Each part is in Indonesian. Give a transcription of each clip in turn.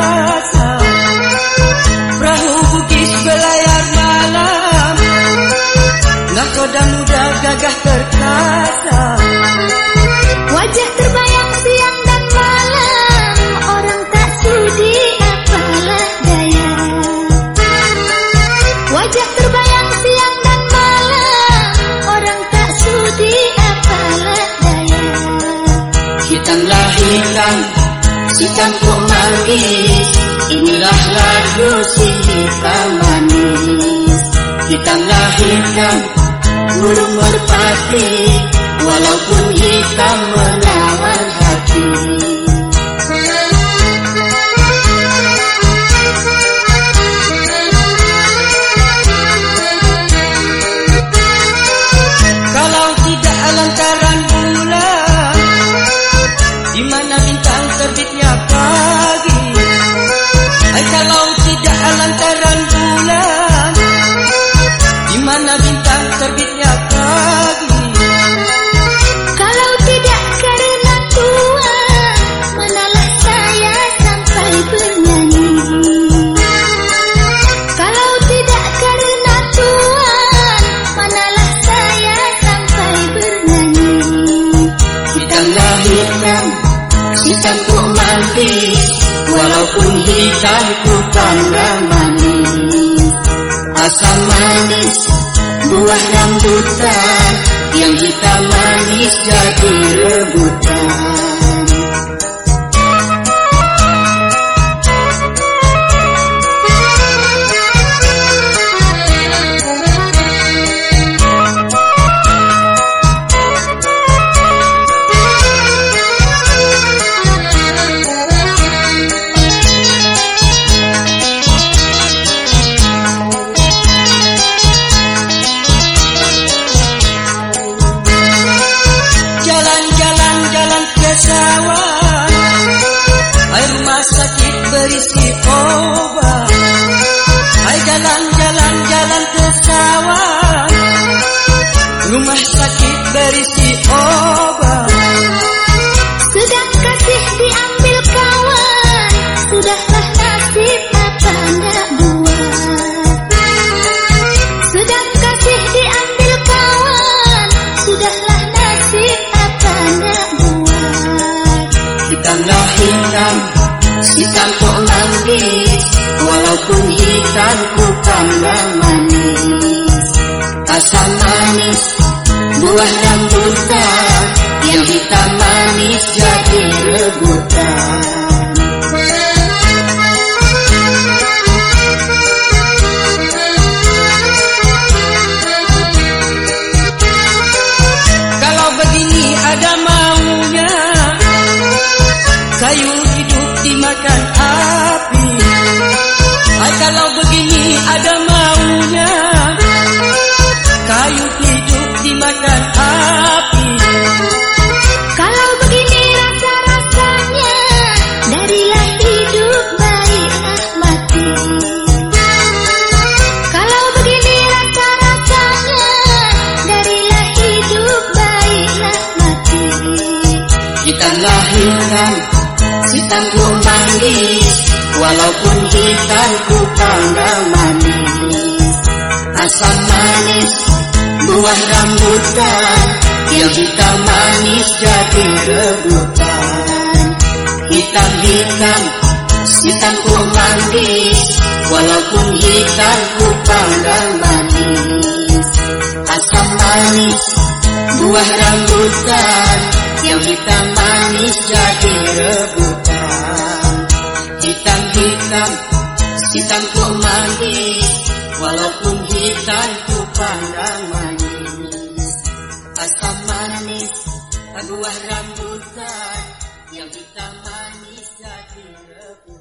love. Inilah lagu si hitam manis. Hitam lahirkan burung merpati Walaupun hitam menangis tangga manis Asam manis buah rambutan Yang kita manis jadi rebutan. santanku manis Asam manis buah rambutan Yang hitam manis jadi rebutan. Hitam-hitam hitam ku manis Walaupun hitam manis. Asam manis buah rambutan Yang hitam manis jadi rebutan. Hitam-hitam hitamku mandi walaupun hitamku pandang manis. Asam manis buah rambutan yang hitam manis jadi rebus.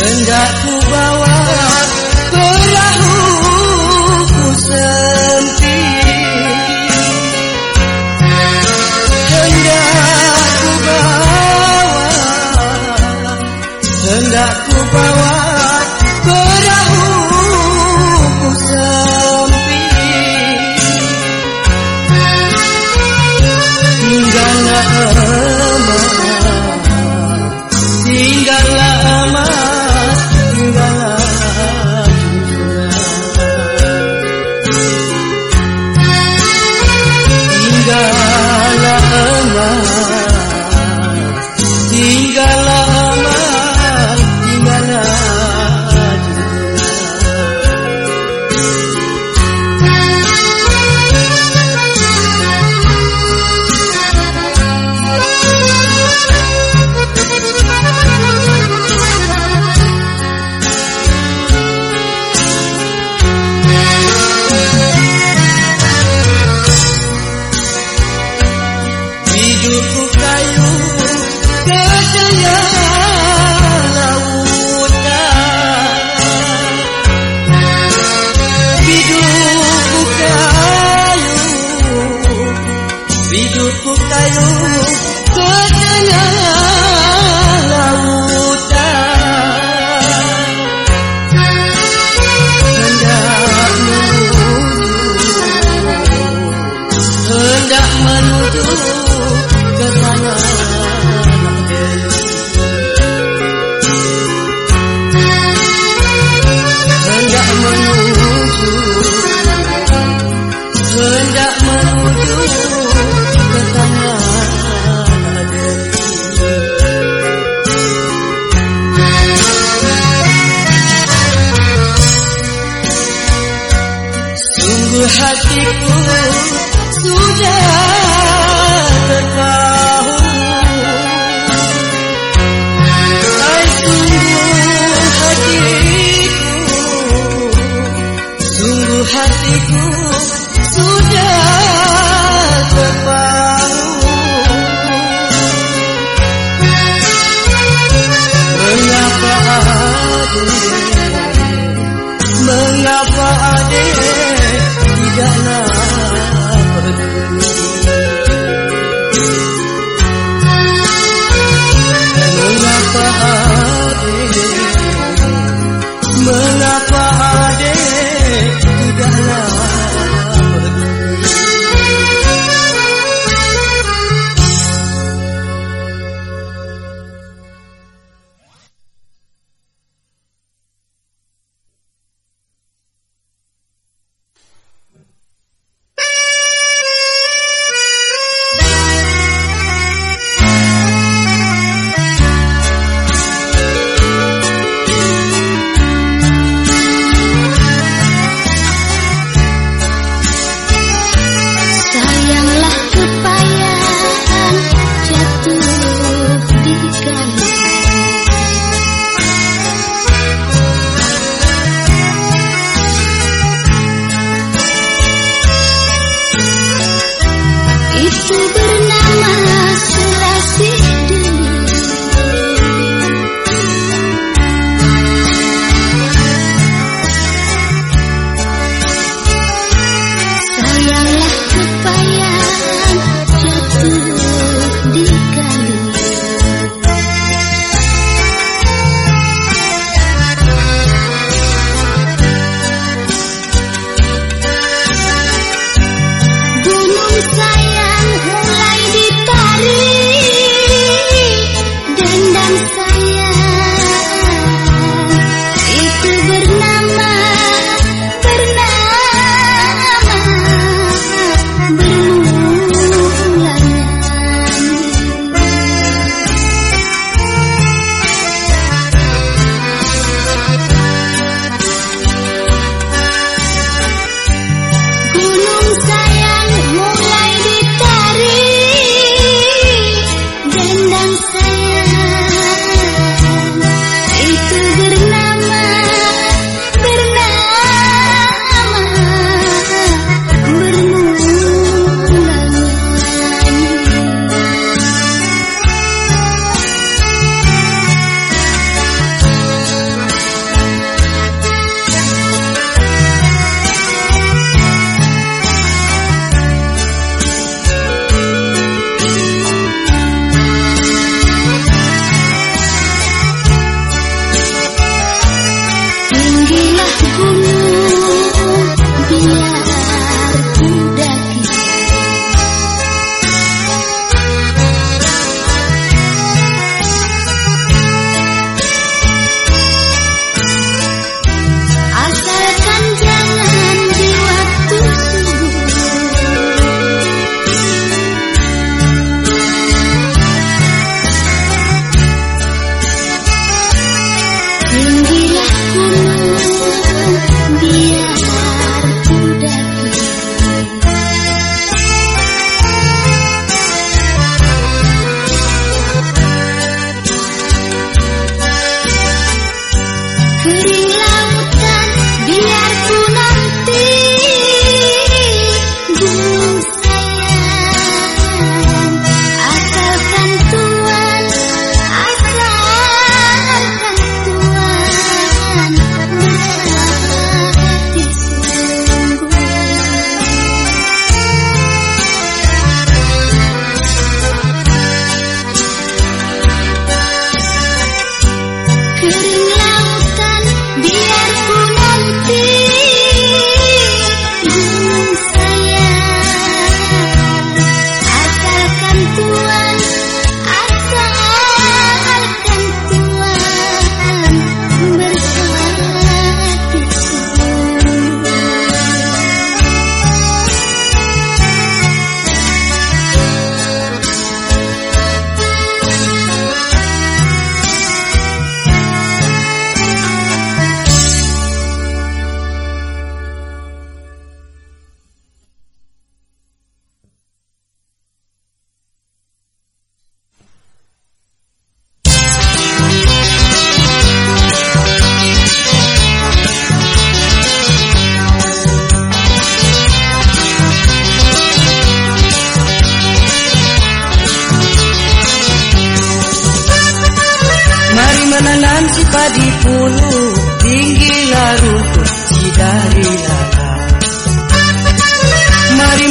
Hendak ku bawa Ibu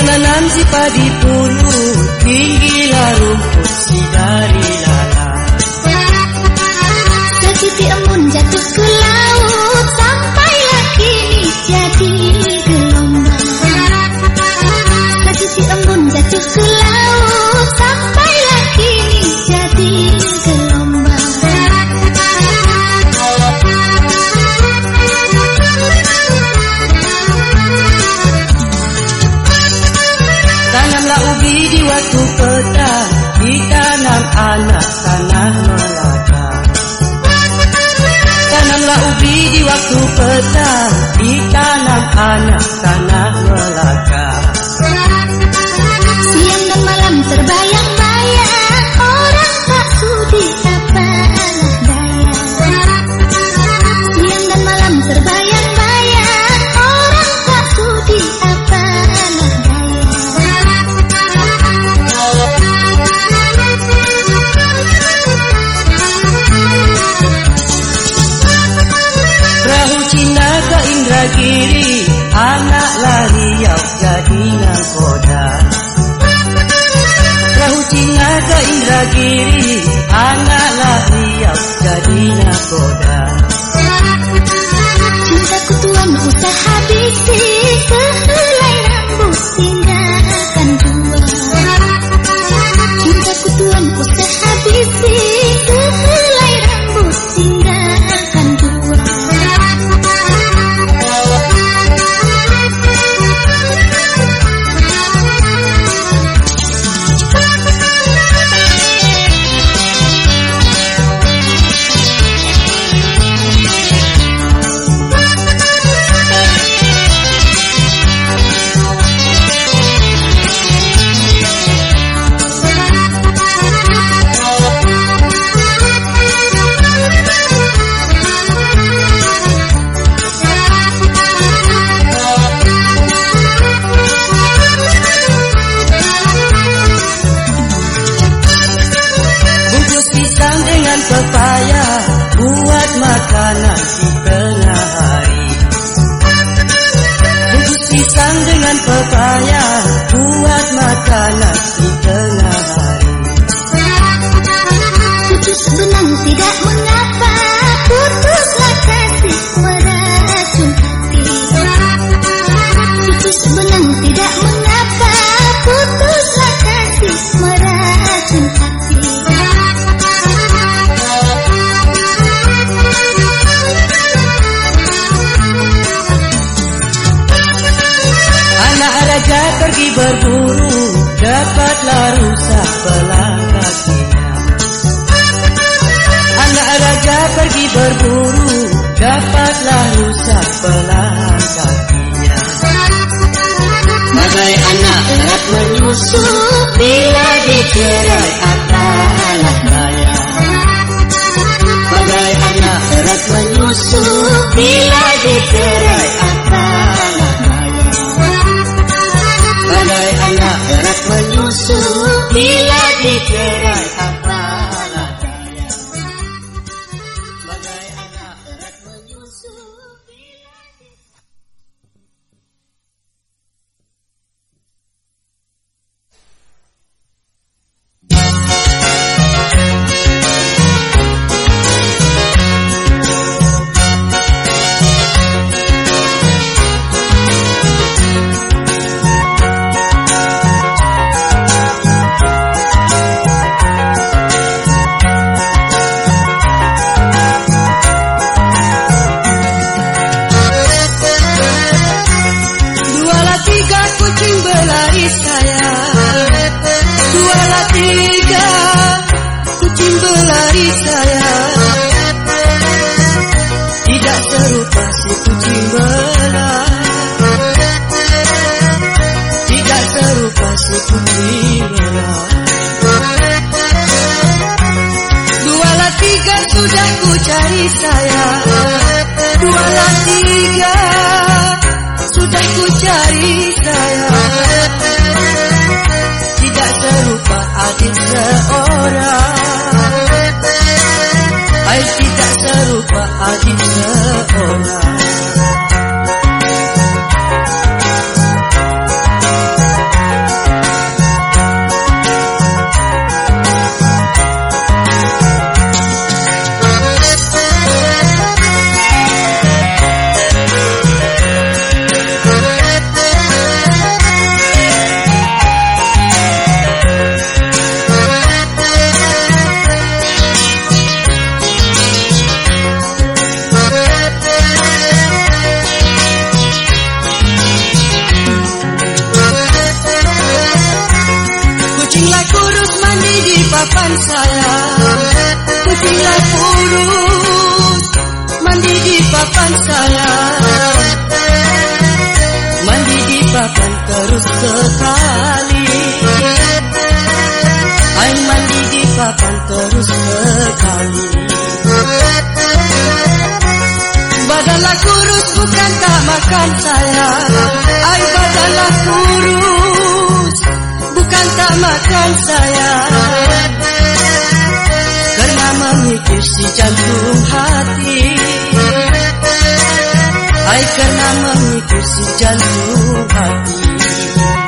menanam si padi pulu tinggilah rumput si dari satu peta di tanah anak berburu dapatlah rusak pelan kakinya. Bagai anak erat menyusup bila dikerai apalah daya. Bagai anak erat menyusup bila dikerai apalah daya. Bagai anak erat menyusup bila dikerai ku cari saya Dua dan tiga Sudah ku cari saya Tidak serupa adik seorang. Ay tidak serupa adik seorang. Papan saya. Mandi di papan terus sekali. Mandi di papan terus sekali. Badanlah kurus bukan tak makan saya. Air badanlah kurus bukan tak makan saya. Karena memikir si jantung hati Hai karena mengikut si jantung hati.